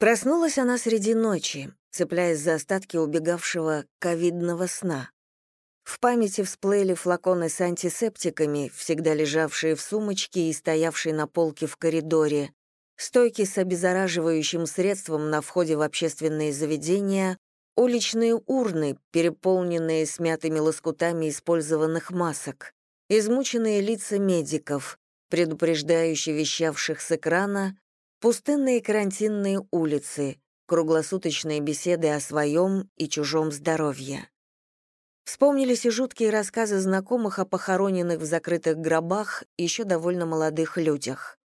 Проснулась она среди ночи, цепляясь за остатки убегавшего ковидного сна. В памяти всплыли флаконы с антисептиками, всегда лежавшие в сумочке и стоявшие на полке в коридоре, стойки с обеззараживающим средством на входе в общественные заведения, уличные урны, переполненные смятыми лоскутами использованных масок, измученные лица медиков, предупреждающие вещавших с экрана, Пустынные карантинные улицы, круглосуточные беседы о своем и чужом здоровье. Вспомнились и жуткие рассказы знакомых о похороненных в закрытых гробах еще довольно молодых людях.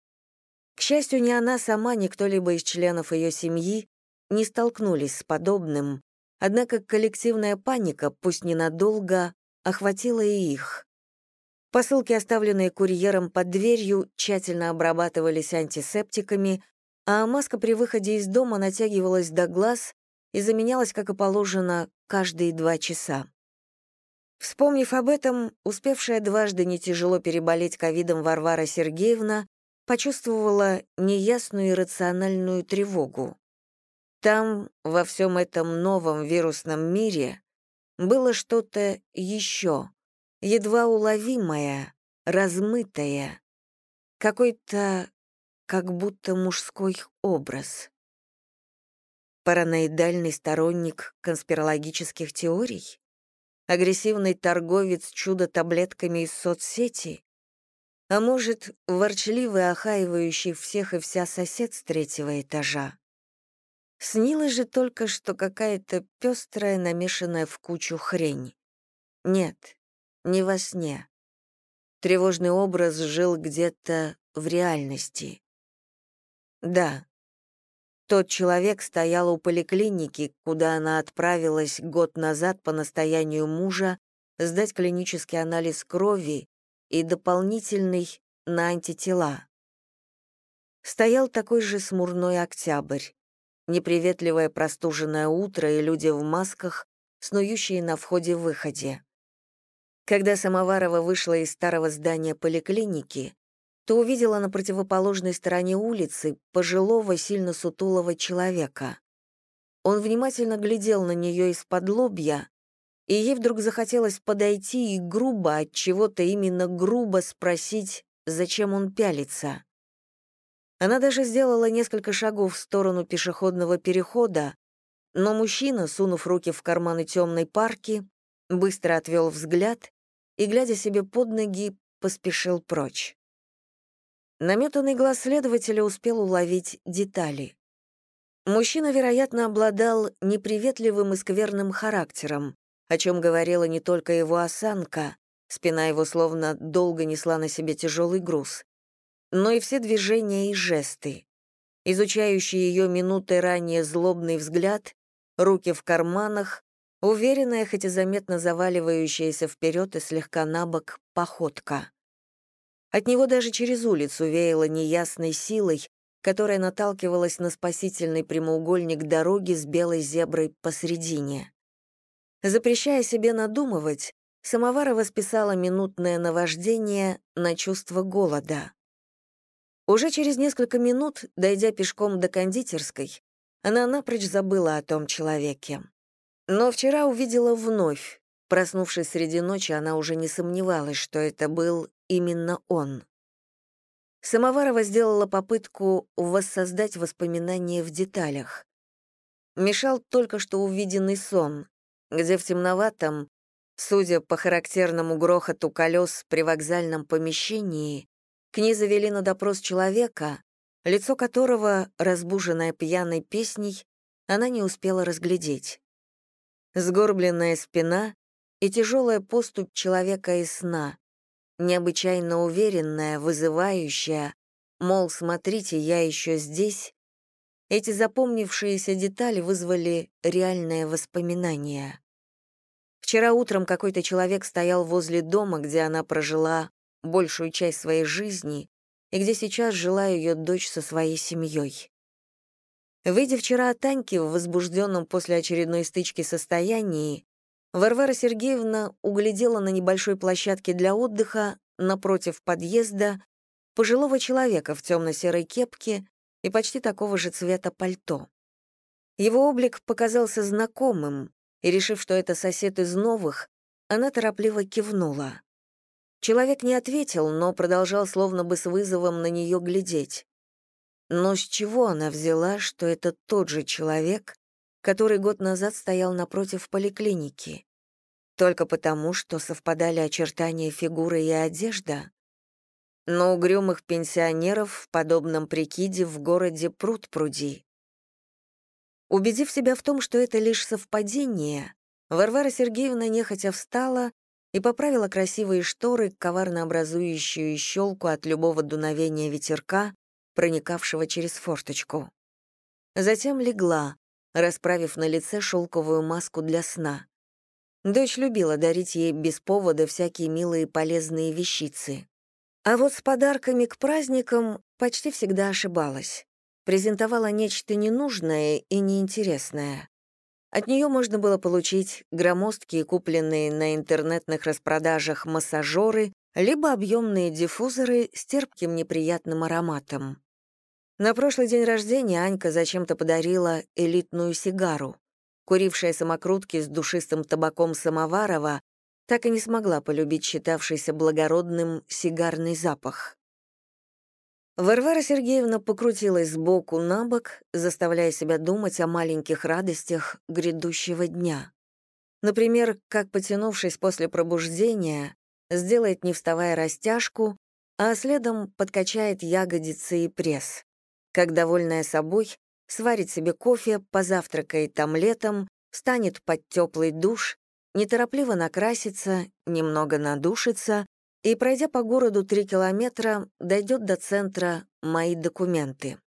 К счастью, ни она сама, ни кто-либо из членов ее семьи не столкнулись с подобным, однако коллективная паника, пусть ненадолго, охватила и их. Посылки, оставленные курьером под дверью, тщательно обрабатывались антисептиками, а маска при выходе из дома натягивалась до глаз и заменялась, как и положено, каждые два часа. Вспомнив об этом, успевшая дважды не тяжело переболеть ковидом Варвара Сергеевна почувствовала неясную иррациональную тревогу. Там, во всем этом новом вирусном мире, было что-то еще, едва уловимая, размытая, какой-то как будто мужской образ. Параноидальный сторонник конспирологических теорий? Агрессивный торговец чудо-таблетками из соцсети? А может, ворчливый, охаивающий всех и вся сосед с третьего этажа? Снилось же только, что какая-то пестрая, намешанная в кучу хрень. Нет, не во сне. Тревожный образ жил где-то в реальности. Да, тот человек стоял у поликлиники, куда она отправилась год назад по настоянию мужа сдать клинический анализ крови и дополнительный на антитела. Стоял такой же смурной октябрь, неприветливое простуженное утро и люди в масках, снующие на входе-выходе. Когда Самоварова вышла из старого здания поликлиники, то увидела на противоположной стороне улицы пожилого, сильно сутулого человека. Он внимательно глядел на нее из-под лобья, и ей вдруг захотелось подойти и грубо, от чего-то именно грубо спросить, зачем он пялится. Она даже сделала несколько шагов в сторону пешеходного перехода, но мужчина, сунув руки в карманы темной парки, быстро отвел взгляд и, глядя себе под ноги, поспешил прочь. Наметанный глаз следователя успел уловить детали. Мужчина, вероятно, обладал неприветливым и скверным характером, о чем говорила не только его осанка, спина его словно долго несла на себе тяжелый груз, но и все движения и жесты. Изучающий ее минуты ранее злобный взгляд, руки в карманах, Уверенная, хоть и заметно заваливающаяся вперед и слегка набок, походка. От него даже через улицу веяло неясной силой, которая наталкивалась на спасительный прямоугольник дороги с белой зеброй посредине. Запрещая себе надумывать, Самоварова списала минутное наваждение на чувство голода. Уже через несколько минут, дойдя пешком до кондитерской, она напрочь забыла о том человеке. Но вчера увидела вновь. Проснувшись среди ночи, она уже не сомневалась, что это был именно он. Самоварова сделала попытку воссоздать воспоминания в деталях. Мешал только что увиденный сон, где в темноватом, судя по характерному грохоту колес при вокзальном помещении, к ней завели на допрос человека, лицо которого, разбуженное пьяной песней, она не успела разглядеть сгорбленная спина и тяжелая поступь человека из сна, необычайно уверенная, вызывающая, мол, смотрите, я еще здесь. Эти запомнившиеся детали вызвали реальное воспоминание. Вчера утром какой-то человек стоял возле дома, где она прожила большую часть своей жизни и где сейчас жила ее дочь со своей семьей. Выйдя вчера от Таньки в возбужденном после очередной стычки состоянии, Варвара Сергеевна углядела на небольшой площадке для отдыха напротив подъезда пожилого человека в темно-серой кепке и почти такого же цвета пальто. Его облик показался знакомым, и, решив, что это сосед из новых, она торопливо кивнула. Человек не ответил, но продолжал словно бы с вызовом на нее глядеть. Но с чего она взяла, что это тот же человек, который год назад стоял напротив поликлиники? Только потому, что совпадали очертания фигуры и одежда? Но угрюмых пенсионеров в подобном прикиде в городе пруд пруди. Убедив себя в том, что это лишь совпадение, Варвара Сергеевна нехотя встала и поправила красивые шторы, коварно образующую щелку от любого дуновения ветерка, проникавшего через форточку. Затем легла, расправив на лице шелковую маску для сна. Дочь любила дарить ей без повода всякие милые полезные вещицы. А вот с подарками к праздникам почти всегда ошибалась презентовала нечто ненужное и неинтересное. От нее можно было получить громоздкие, купленные на интернетных распродажах массажеры, либо объемные диффузоры с терпким неприятным ароматом. На прошлый день рождения Анька зачем-то подарила элитную сигару. Курившая самокрутки с душистым табаком Самоварова так и не смогла полюбить считавшийся благородным сигарный запах. Варвара Сергеевна покрутилась сбоку на бок, заставляя себя думать о маленьких радостях грядущего дня. Например, как, потянувшись после пробуждения, сделает, не вставая, растяжку, а следом подкачает ягодицы и пресс. Как, довольная собой, сварит себе кофе, позавтракает омлетом, встанет под теплый душ, неторопливо накрасится, немного надушится, и, пройдя по городу три километра, дойдет до центра «Мои документы».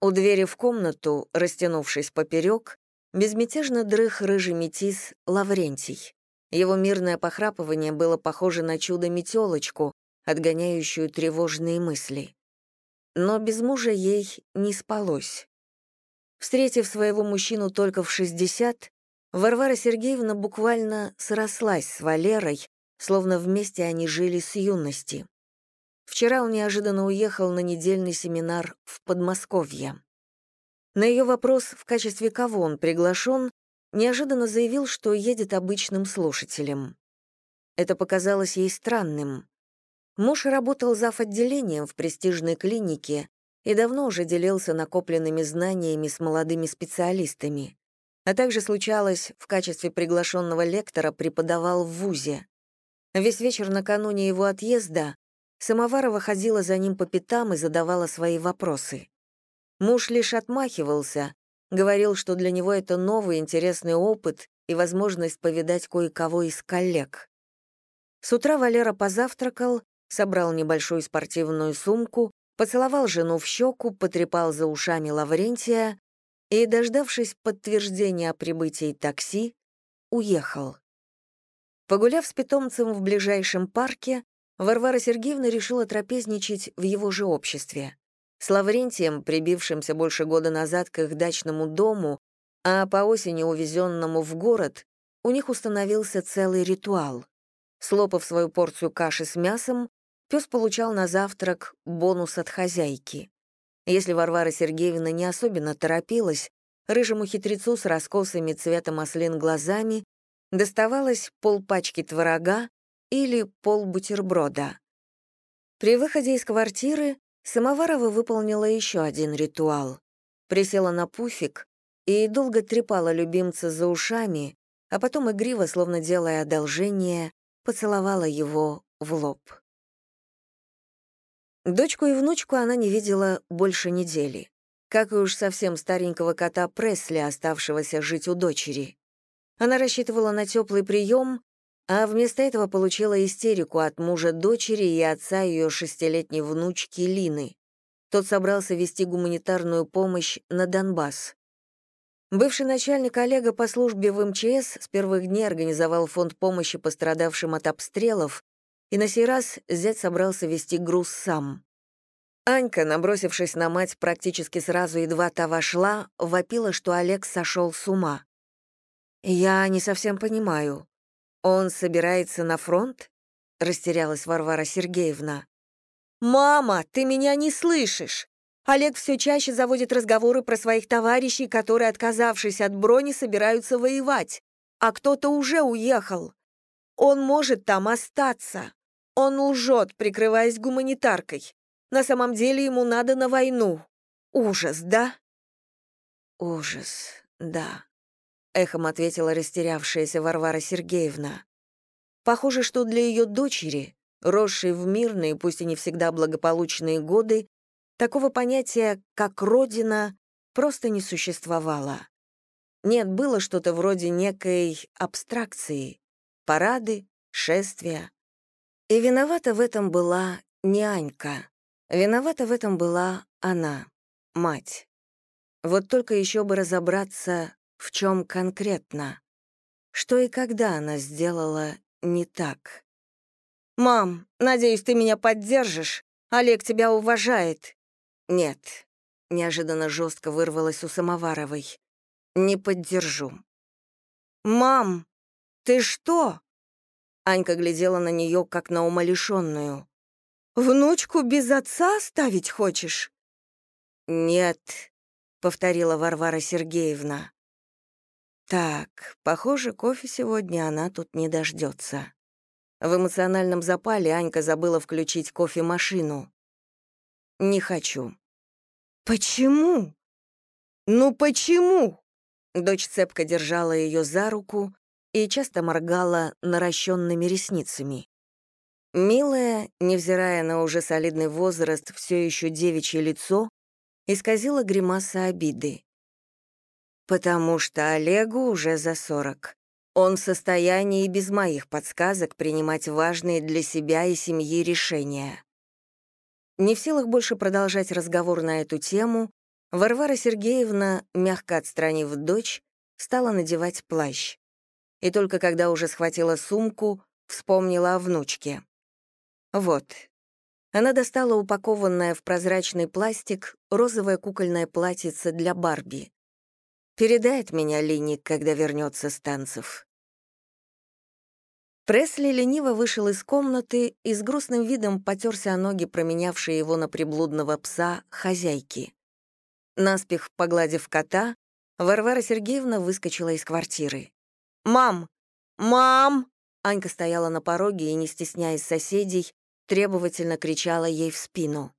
У двери в комнату, растянувшись поперек, безмятежно дрых рыжий метис Лаврентий. Его мирное похрапывание было похоже на чудо-метелочку, отгоняющую тревожные мысли. Но без мужа ей не спалось. Встретив своего мужчину только в 60, Варвара Сергеевна буквально срослась с Валерой, словно вместе они жили с юности. Вчера он неожиданно уехал на недельный семинар в Подмосковье. На ее вопрос, в качестве кого он приглашен, неожиданно заявил, что едет обычным слушателем. Это показалось ей странным. Муж работал зав. отделением в престижной клинике и давно уже делился накопленными знаниями с молодыми специалистами. А также случалось, в качестве приглашенного лектора преподавал в ВУЗе. Весь вечер накануне его отъезда Самоварова ходила за ним по пятам и задавала свои вопросы. Муж лишь отмахивался, говорил, что для него это новый интересный опыт и возможность повидать кое-кого из коллег. С утра Валера позавтракал, собрал небольшую спортивную сумку, поцеловал жену в щеку, потрепал за ушами Лаврентия и, дождавшись подтверждения о прибытии такси, уехал. Погуляв с питомцем в ближайшем парке, Варвара Сергеевна решила трапезничать в его же обществе. С Лаврентием, прибившимся больше года назад к их дачному дому, а по осени увезенному в город, у них установился целый ритуал. Слопав свою порцию каши с мясом, пес получал на завтрак бонус от хозяйки. Если Варвара Сергеевна не особенно торопилась, рыжему хитрецу с раскосыми цветом ослин глазами доставалось полпачки творога или полбутерброда. При выходе из квартиры Самоварова выполнила еще один ритуал. Присела на пуфик и долго трепала любимца за ушами, а потом игриво, словно делая одолжение, поцеловала его в лоб. Дочку и внучку она не видела больше недели, как и уж совсем старенького кота Пресли, оставшегося жить у дочери. Она рассчитывала на теплый прием, а вместо этого получила истерику от мужа дочери и отца ее шестилетней внучки Лины. Тот собрался вести гуманитарную помощь на Донбасс. Бывший начальник Олега по службе в МЧС с первых дней организовал фонд помощи пострадавшим от обстрелов, и на сей раз зять собрался вести груз сам. Анька, набросившись на мать практически сразу едва та вошла, вопила, что Олег сошел с ума. «Я не совсем понимаю. Он собирается на фронт?» — растерялась Варвара Сергеевна. «Мама, ты меня не слышишь! Олег все чаще заводит разговоры про своих товарищей, которые, отказавшись от брони, собираются воевать. А кто-то уже уехал. Он может там остаться. Он лжет, прикрываясь гуманитаркой. На самом деле ему надо на войну. Ужас, да? Ужас, да. Эхом ответила растерявшаяся Варвара Сергеевна. Похоже, что для ее дочери, росшей в мирные, пусть и не всегда благополучные годы, такого понятия, как «родина», просто не существовало. Нет, было что-то вроде некой абстракции, парады, шествия. И виновата в этом была не Анька. Виновата в этом была она, мать. Вот только еще бы разобраться, в чем конкретно. Что и когда она сделала не так. «Мам, надеюсь, ты меня поддержишь? Олег тебя уважает». «Нет», — неожиданно жестко вырвалась у Самоваровой. «Не поддержу». «Мам, ты что?» Анька глядела на нее, как на умалишенную. «Внучку без отца оставить хочешь?» «Нет», — повторила Варвара Сергеевна. «Так, похоже, кофе сегодня она тут не дождется». В эмоциональном запале Анька забыла включить кофемашину. «Не хочу». «Почему?» «Ну почему?» Дочь цепко держала ее за руку, и часто моргала наращенными ресницами. Милая, невзирая на уже солидный возраст, все еще девичье лицо, исказила гримаса обиды. «Потому что Олегу уже за сорок. Он в состоянии без моих подсказок принимать важные для себя и семьи решения». Не в силах больше продолжать разговор на эту тему, Варвара Сергеевна, мягко отстранив дочь, стала надевать плащ и только когда уже схватила сумку, вспомнила о внучке. Вот. Она достала упакованное в прозрачный пластик розовое кукольное платьице для Барби. Передает меня Линик, когда вернется с танцев. Пресли лениво вышел из комнаты и с грустным видом потерся о ноги, променявшие его на приблудного пса, хозяйки. Наспех погладив кота, Варвара Сергеевна выскочила из квартиры. «Мам! Мам!» Анька стояла на пороге и, не стесняясь соседей, требовательно кричала ей в спину.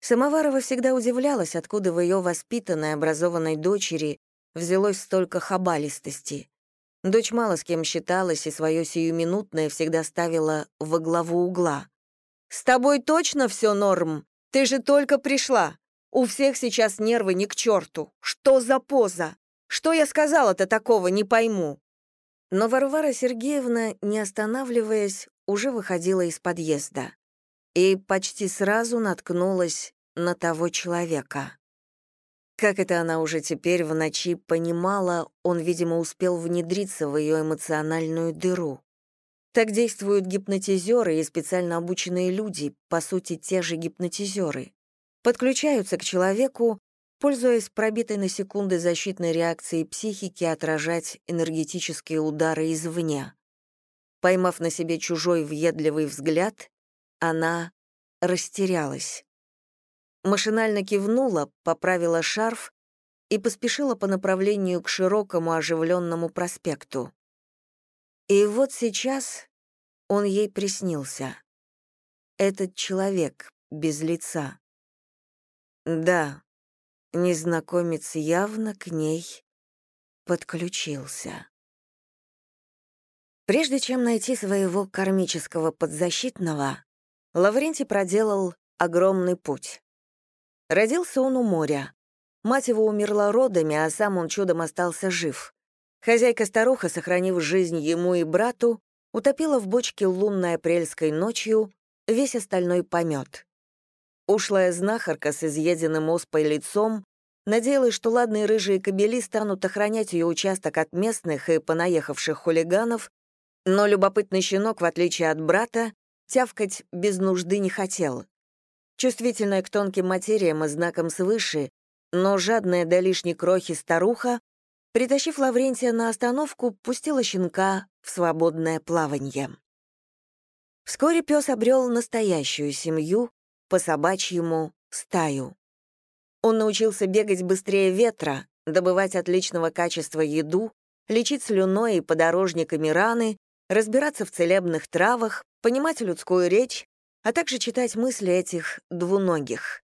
Самоварова всегда удивлялась, откуда в ее воспитанной, образованной дочери взялось столько хабалистости. Дочь мало с кем считалась и свое сиюминутное всегда ставила во главу угла. «С тобой точно все норм? Ты же только пришла. У всех сейчас нервы не к черту. Что за поза? Что я сказала-то такого, не пойму». Но Варвара Сергеевна, не останавливаясь, уже выходила из подъезда и почти сразу наткнулась на того человека. Как это она уже теперь в ночи понимала, он, видимо, успел внедриться в ее эмоциональную дыру. Так действуют гипнотизеры и специально обученные люди, по сути, те же гипнотизеры. Подключаются к человеку, пользуясь пробитой на секунды защитной реакцией психики отражать энергетические удары извне. Поймав на себе чужой въедливый взгляд, она растерялась. Машинально кивнула, поправила шарф и поспешила по направлению к широкому оживленному проспекту. И вот сейчас он ей приснился. Этот человек без лица. Да, Незнакомец явно к ней подключился. Прежде чем найти своего кармического подзащитного, Лаврентий проделал огромный путь. Родился он у моря. Мать его умерла родами, а сам он чудом остался жив. Хозяйка-старуха, сохранив жизнь ему и брату, утопила в бочке лунной апрельской ночью весь остальной помет. Ушлая знахарка с изъеденным оспой лицом надеялась, что ладные рыжие кобели станут охранять ее участок от местных и понаехавших хулиганов, но любопытный щенок, в отличие от брата, тявкать без нужды не хотел. Чувствительная к тонким материям и знакам свыше, но жадная до лишней крохи старуха, притащив Лаврентия на остановку, пустила щенка в свободное плаванье. Вскоре пес обрел настоящую семью, по собачьему — стаю. Он научился бегать быстрее ветра, добывать отличного качества еду, лечить слюной и подорожниками раны, разбираться в целебных травах, понимать людскую речь, а также читать мысли этих двуногих.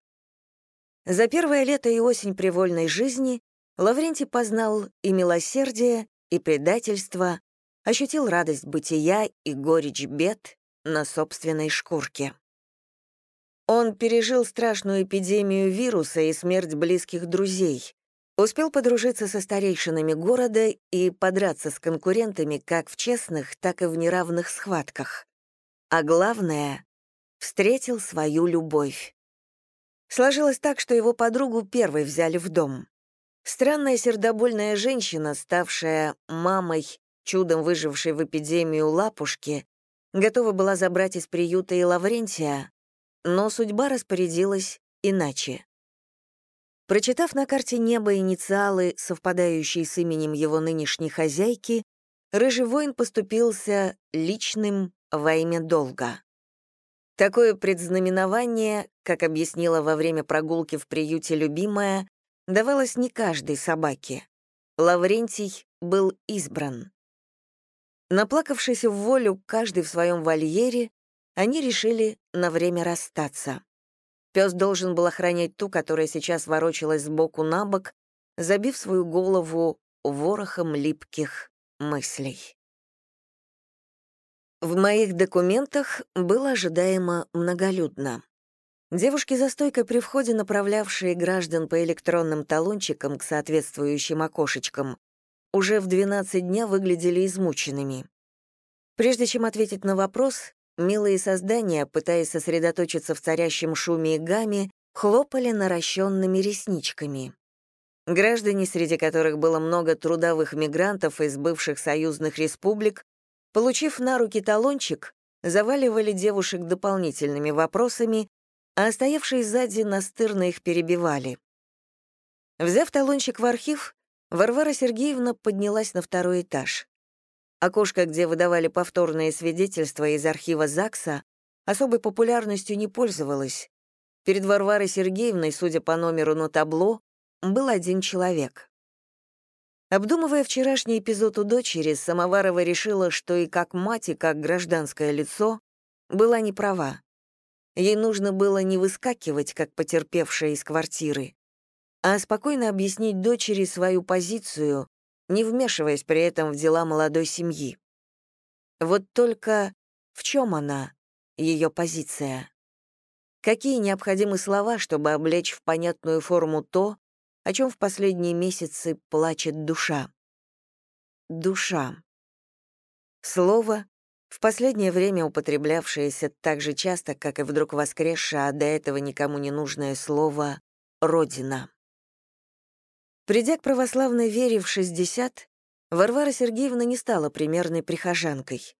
За первое лето и осень привольной жизни Лаврентий познал и милосердие, и предательство, ощутил радость бытия и горечь бед на собственной шкурке. Он пережил страшную эпидемию вируса и смерть близких друзей, успел подружиться со старейшинами города и подраться с конкурентами как в честных, так и в неравных схватках. А главное — встретил свою любовь. Сложилось так, что его подругу первой взяли в дом. Странная сердобольная женщина, ставшая мамой, чудом выжившей в эпидемию лапушки, готова была забрать из приюта и Лаврентия, но судьба распорядилась иначе. Прочитав на карте неба инициалы, совпадающие с именем его нынешней хозяйки, рыжий воин поступился личным во имя долга. Такое предзнаменование, как объяснила во время прогулки в приюте любимая, давалось не каждой собаке. Лаврентий был избран. Наплакавшись в волю каждый в своем вольере, они решили на время расстаться. Пес должен был охранять ту, которая сейчас ворочалась сбоку на бок, забив свою голову ворохом липких мыслей. В моих документах было ожидаемо многолюдно. Девушки за стойкой при входе, направлявшие граждан по электронным талончикам к соответствующим окошечкам, уже в 12 дня выглядели измученными. Прежде чем ответить на вопрос, Милые создания, пытаясь сосредоточиться в царящем шуме и гамме, хлопали наращенными ресничками. Граждане, среди которых было много трудовых мигрантов из бывших союзных республик, получив на руки талончик, заваливали девушек дополнительными вопросами, а стоявшие сзади настырно их перебивали. Взяв талончик в архив, Варвара Сергеевна поднялась на второй этаж. Окошко, где выдавали повторные свидетельства из архива ЗАГСа, особой популярностью не пользовалось. Перед Варварой Сергеевной, судя по номеру на табло, был один человек. Обдумывая вчерашний эпизод у дочери, Самоварова решила, что и как мать, и как гражданское лицо была не права. Ей нужно было не выскакивать, как потерпевшая из квартиры, а спокойно объяснить дочери свою позицию не вмешиваясь при этом в дела молодой семьи. Вот только в чем она, ее позиция? Какие необходимы слова, чтобы облечь в понятную форму то, о чем в последние месяцы плачет душа? Душа. Слово, в последнее время употреблявшееся так же часто, как и вдруг воскресшее, а до этого никому не нужное слово «родина». Придя к православной вере в 60, Варвара Сергеевна не стала примерной прихожанкой.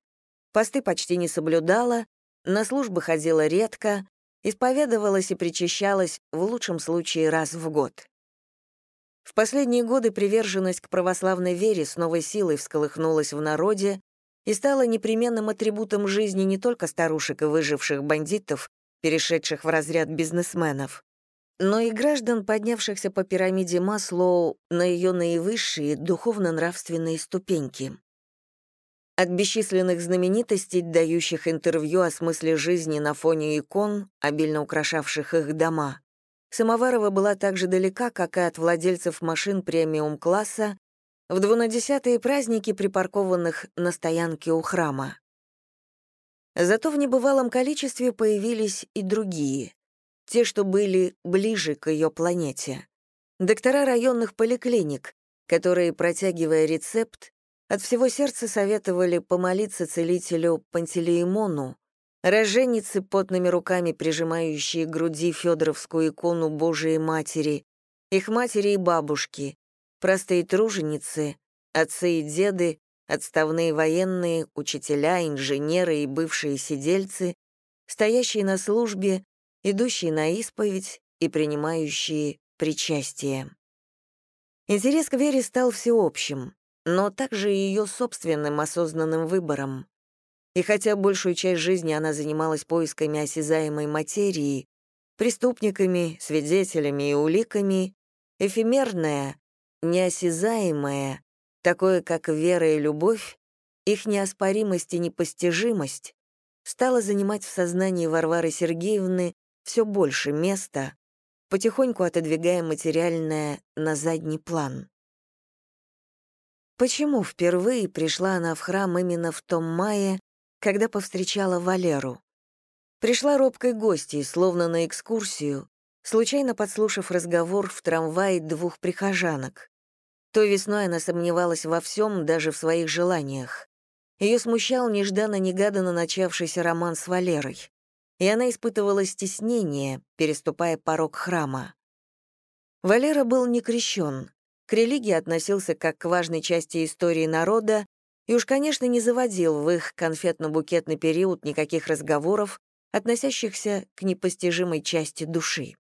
Посты почти не соблюдала, на службы ходила редко, исповедовалась и причащалась в лучшем случае раз в год. В последние годы приверженность к православной вере с новой силой всколыхнулась в народе и стала непременным атрибутом жизни не только старушек и выживших бандитов, перешедших в разряд бизнесменов, но и граждан, поднявшихся по пирамиде Маслоу на ее наивысшие духовно-нравственные ступеньки. От бесчисленных знаменитостей, дающих интервью о смысле жизни на фоне икон, обильно украшавших их дома, Самоварова была так же далека, как и от владельцев машин премиум-класса в двунадесятые праздники, припаркованных на стоянке у храма. Зато в небывалом количестве появились и другие — те, что были ближе к ее планете. Доктора районных поликлиник, которые, протягивая рецепт, от всего сердца советовали помолиться целителю Пантелеимону, роженицы, потными руками прижимающие к груди Федоровскую икону Божией Матери, их матери и бабушки, простые труженицы, отцы и деды, отставные военные, учителя, инженеры и бывшие сидельцы, стоящие на службе идущие на исповедь и принимающие причастие. Интерес к вере стал всеобщим, но также и ее собственным осознанным выбором. И хотя большую часть жизни она занималась поисками осязаемой материи, преступниками, свидетелями и уликами, эфемерное, неосязаемое, такое как вера и любовь, их неоспоримость и непостижимость, стало занимать в сознании Варвары Сергеевны все больше места, потихоньку отодвигая материальное на задний план. Почему впервые пришла она в храм именно в том мае, когда повстречала Валеру? Пришла робкой гостьей, словно на экскурсию, случайно подслушав разговор в трамвае двух прихожанок. Той весной она сомневалась во всем, даже в своих желаниях. Ее смущал нежданно-негаданно начавшийся роман с Валерой, и она испытывала стеснение, переступая порог храма. Валера был не крещен, к религии относился как к важной части истории народа и уж, конечно, не заводил в их конфетно-букетный период никаких разговоров, относящихся к непостижимой части души.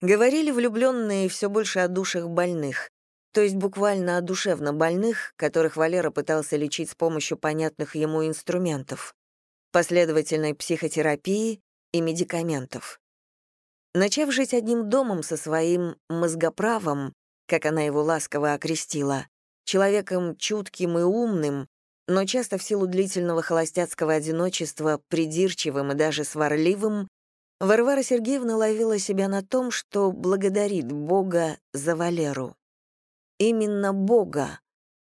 Говорили влюбленные все больше о душах больных, то есть буквально о душевно больных, которых Валера пытался лечить с помощью понятных ему инструментов, последовательной психотерапии и медикаментов. Начав жить одним домом со своим мозгоправом, как она его ласково окрестила, человеком чутким и умным, но часто в силу длительного холостяцкого одиночества придирчивым и даже сварливым, Варвара Сергеевна ловила себя на том, что благодарит Бога за Валеру. Именно Бога,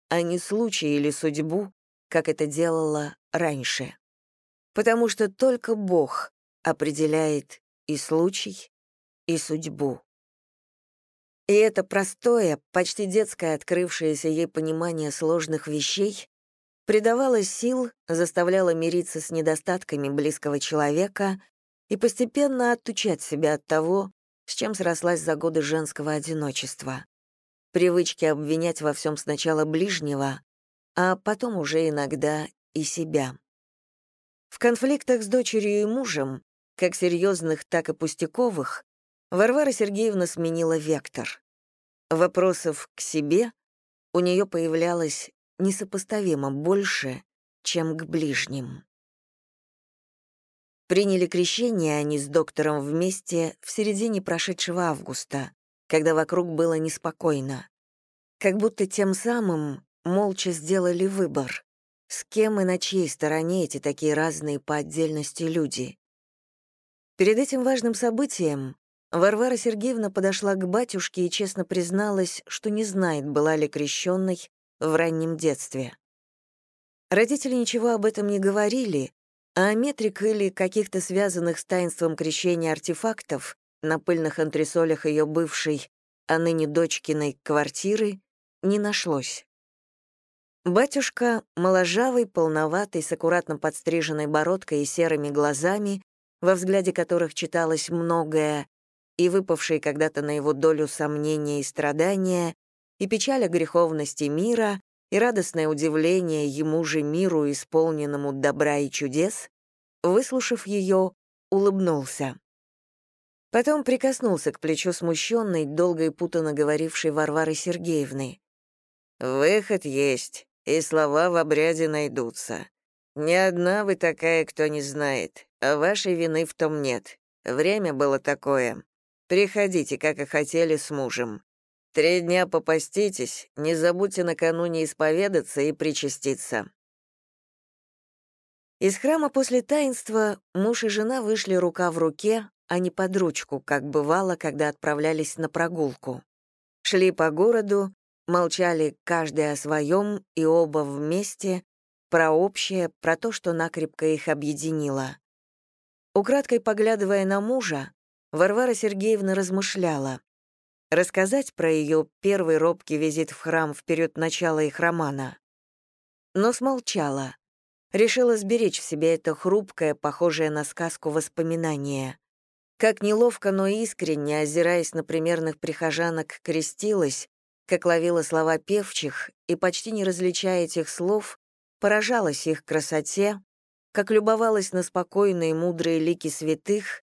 а не случай или судьбу, как это делала раньше. Потому что только Бог определяет и случай, и судьбу. И это простое, почти детское открывшееся ей понимание сложных вещей придавало сил, заставляло мириться с недостатками близкого человека и постепенно оттучать себя от того, с чем срослась за годы женского одиночества. Привычки обвинять во всем сначала ближнего, а потом уже иногда и себя. В конфликтах с дочерью и мужем, как серьезных, так и пустяковых, Варвара Сергеевна сменила вектор. Вопросов к себе у нее появлялось несопоставимо больше, чем к ближним. Приняли крещение они с доктором вместе в середине прошедшего августа, когда вокруг было неспокойно. Как будто тем самым молча сделали выбор, с кем и на чьей стороне эти такие разные по отдельности люди. Перед этим важным событием Варвара Сергеевна подошла к батюшке и честно призналась, что не знает, была ли крещенной в раннем детстве. Родители ничего об этом не говорили, а метрик или каких-то связанных с таинством крещения артефактов на пыльных антресолях ее бывшей, а ныне дочкиной квартиры не нашлось. Батюшка, моложавый, полноватый, с аккуратно подстриженной бородкой и серыми глазами, во взгляде которых читалось многое, и выпавшие когда-то на его долю сомнения и страдания, и печаль о греховности мира, и радостное удивление ему же миру, исполненному добра и чудес, выслушав ее, улыбнулся. Потом прикоснулся к плечу смущенной, долго и путанно говорившей Варвары Сергеевны. «Выход есть, и слова в обряде найдутся. Не одна вы такая, кто не знает, а вашей вины в том нет. Время было такое. Приходите, как и хотели, с мужем. Три дня попаститесь, не забудьте накануне исповедаться и причаститься». Из храма после таинства муж и жена вышли рука в руке, а не под ручку, как бывало, когда отправлялись на прогулку. Шли по городу, молчали каждый о своем и оба вместе, про общее, про то, что накрепко их объединило. Украдкой поглядывая на мужа, Варвара Сергеевна размышляла. Рассказать про ее первый робкий визит в храм в период начала их романа. Но смолчала. Решила сберечь в себе это хрупкое, похожее на сказку воспоминание. Как неловко, но искренне, озираясь на примерных прихожанок, крестилась, как ловила слова певчих и, почти не различая этих слов, поражалась их красоте, как любовалась на спокойные мудрые лики святых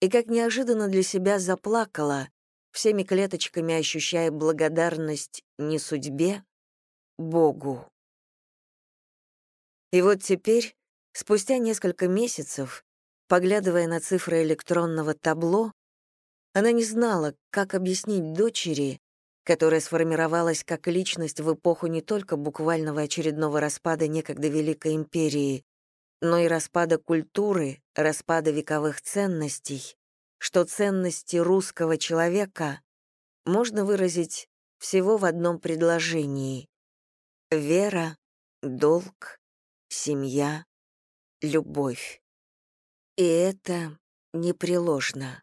и как неожиданно для себя заплакала, всеми клеточками ощущая благодарность не судьбе, Богу. И вот теперь, спустя несколько месяцев, Поглядывая на цифры электронного табло, она не знала, как объяснить дочери, которая сформировалась как личность в эпоху не только буквального очередного распада некогда Великой империи, но и распада культуры, распада вековых ценностей, что ценности русского человека можно выразить всего в одном предложении — вера, долг, семья, любовь. И это непреложно.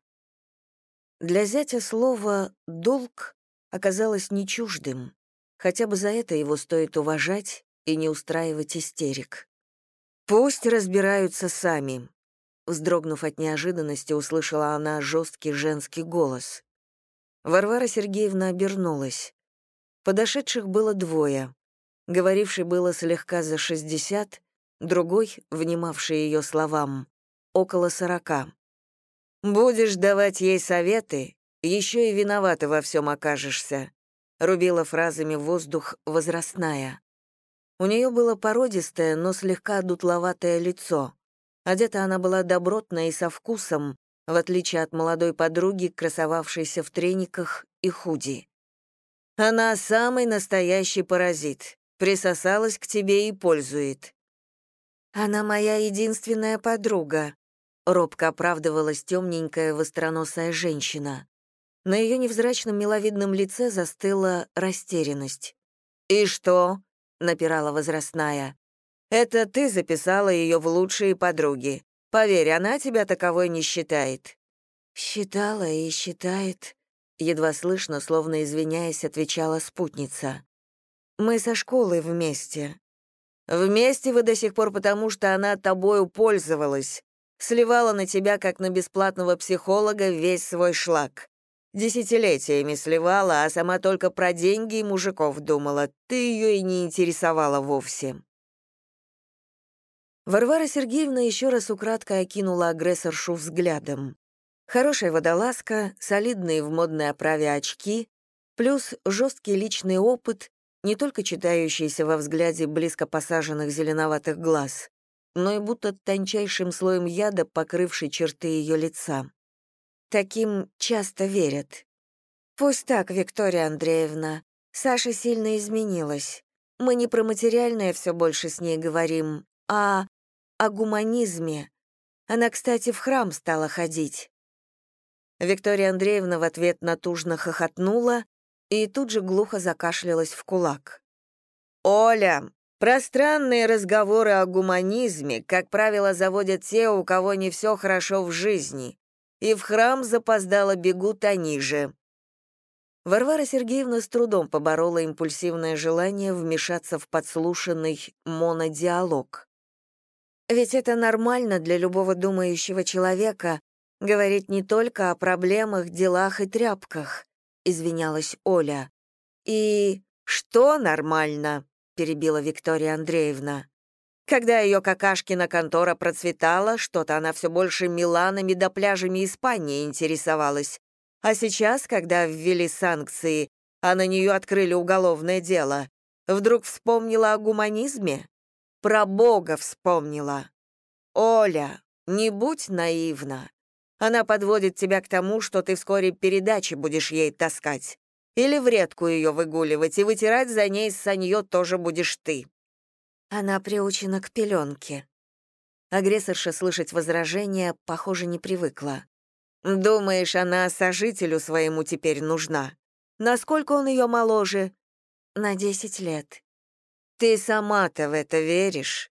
Для зятя слово «долг» оказалось не чуждым. Хотя бы за это его стоит уважать и не устраивать истерик. «Пусть разбираются сами», — вздрогнув от неожиданности, услышала она жесткий женский голос. Варвара Сергеевна обернулась. Подошедших было двое. Говоривший было слегка за шестьдесят, другой, внимавший ее словам, около сорока. «Будешь давать ей советы, еще и виновата во всем окажешься», — рубила фразами воздух возрастная. У нее было породистое, но слегка дутловатое лицо. Одета она была добротно и со вкусом, в отличие от молодой подруги, красовавшейся в трениках и худи. «Она самый настоящий паразит, присосалась к тебе и пользует». «Она моя единственная подруга», — робко оправдывалась темненькая востроносая женщина. На ее невзрачном миловидном лице застыла растерянность. «И что?» — напирала возрастная. «Это ты записала ее в лучшие подруги. Поверь, она тебя таковой не считает». «Считала и считает», — едва слышно, словно извиняясь, отвечала спутница. «Мы со школы вместе». «Вместе вы до сих пор потому, что она тобою пользовалась. Сливала на тебя, как на бесплатного психолога, весь свой шлак. Десятилетиями сливала, а сама только про деньги и мужиков думала. Ты ее и не интересовала вовсе. Варвара Сергеевна еще раз украдкой окинула агрессоршу взглядом. Хорошая водолазка, солидные в модной оправе очки, плюс жесткий личный опыт, не только читающийся во взгляде близко посаженных зеленоватых глаз, но и будто тончайшим слоем яда покрывший черты ее лица. Таким часто верят. Пусть так, Виктория Андреевна. Саша сильно изменилась. Мы не про материальное все больше с ней говорим, а о гуманизме. Она, кстати, в храм стала ходить. Виктория Андреевна в ответ натужно хохотнула и тут же глухо закашлялась в кулак. «Оля, пространные разговоры о гуманизме, как правило, заводят те, у кого не все хорошо в жизни и в храм запоздало бегут они же. Варвара Сергеевна с трудом поборола импульсивное желание вмешаться в подслушанный монодиалог. Ведь это нормально для любого думающего человека говорить не только о проблемах, делах и тряпках, извинялась Оля. И что нормально? перебила Виктория Андреевна. Когда ее какашкина контора процветала, что-то она все больше Миланами да пляжами Испании интересовалась. А сейчас, когда ввели санкции, а на нее открыли уголовное дело, вдруг вспомнила о гуманизме? Про Бога вспомнила. Оля, не будь наивна. Она подводит тебя к тому, что ты вскоре передачи будешь ей таскать. Или в редку ее выгуливать, и вытирать за ней санье тоже будешь ты. Она приучена к пеленке. Агрессорша слышать возражения, похоже, не привыкла. «Думаешь, она сожителю своему теперь нужна? Насколько он ее моложе?» «На десять лет». «Ты сама-то в это веришь?»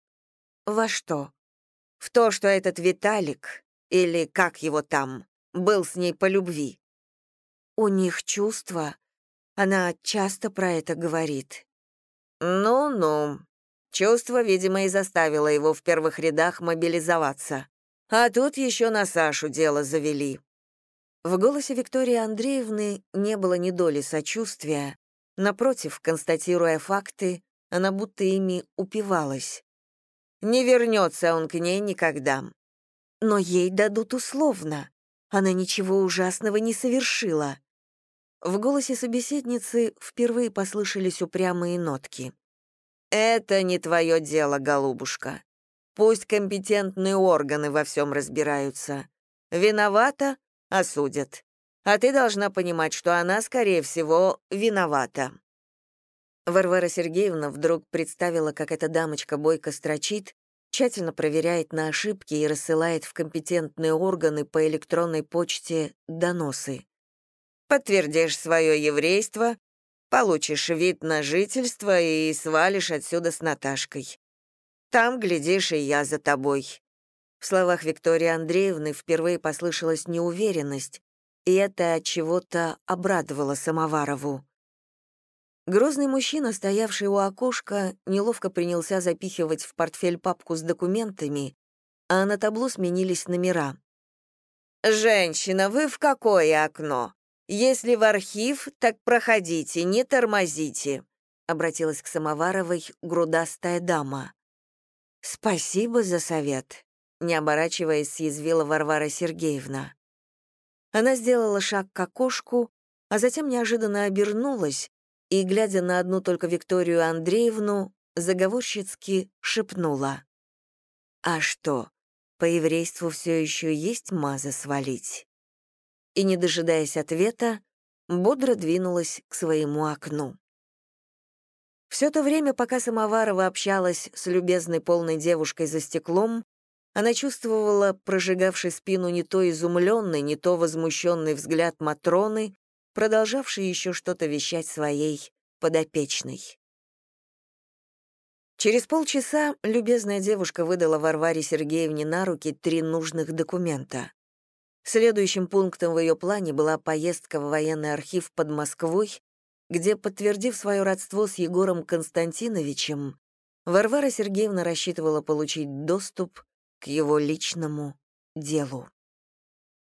«Во что?» «В то, что этот Виталик, или как его там, был с ней по любви». «У них чувства. Она часто про это говорит». «Ну-ну, Чувство, видимо, и заставило его в первых рядах мобилизоваться. А тут еще на Сашу дело завели. В голосе Виктории Андреевны не было ни доли сочувствия. Напротив, констатируя факты, она будто ими упивалась. Не вернется он к ней никогда. Но ей дадут условно. Она ничего ужасного не совершила. В голосе собеседницы впервые послышались упрямые нотки. «Это не твое дело, голубушка. Пусть компетентные органы во всем разбираются. Виновата — осудят. А ты должна понимать, что она, скорее всего, виновата». Варвара Сергеевна вдруг представила, как эта дамочка бойко строчит, тщательно проверяет на ошибки и рассылает в компетентные органы по электронной почте доносы. «Подтвердишь свое еврейство, получишь вид на жительство и свалишь отсюда с Наташкой. Там, глядишь, и я за тобой». В словах Виктории Андреевны впервые послышалась неуверенность, и это от чего-то обрадовало Самоварову. Грозный мужчина, стоявший у окошка, неловко принялся запихивать в портфель папку с документами, а на табло сменились номера. «Женщина, вы в какое окно? Если в архив, так проходите, не тормозите», обратилась к Самоваровой грудастая дама. «Спасибо за совет», — не оборачиваясь, съязвила Варвара Сергеевна. Она сделала шаг к окошку, а затем неожиданно обернулась и, глядя на одну только Викторию Андреевну, заговорщицки шепнула. «А что, по еврейству все еще есть маза свалить?» И, не дожидаясь ответа, бодро двинулась к своему окну. Все то время, пока Самоварова общалась с любезной полной девушкой за стеклом, она чувствовала прожигавший спину не то изумленный, не то возмущенный взгляд Матроны, продолжавший еще что-то вещать своей подопечной. Через полчаса любезная девушка выдала Варваре Сергеевне на руки три нужных документа. Следующим пунктом в ее плане была поездка в военный архив под Москвой, где, подтвердив свое родство с Егором Константиновичем, Варвара Сергеевна рассчитывала получить доступ к его личному делу.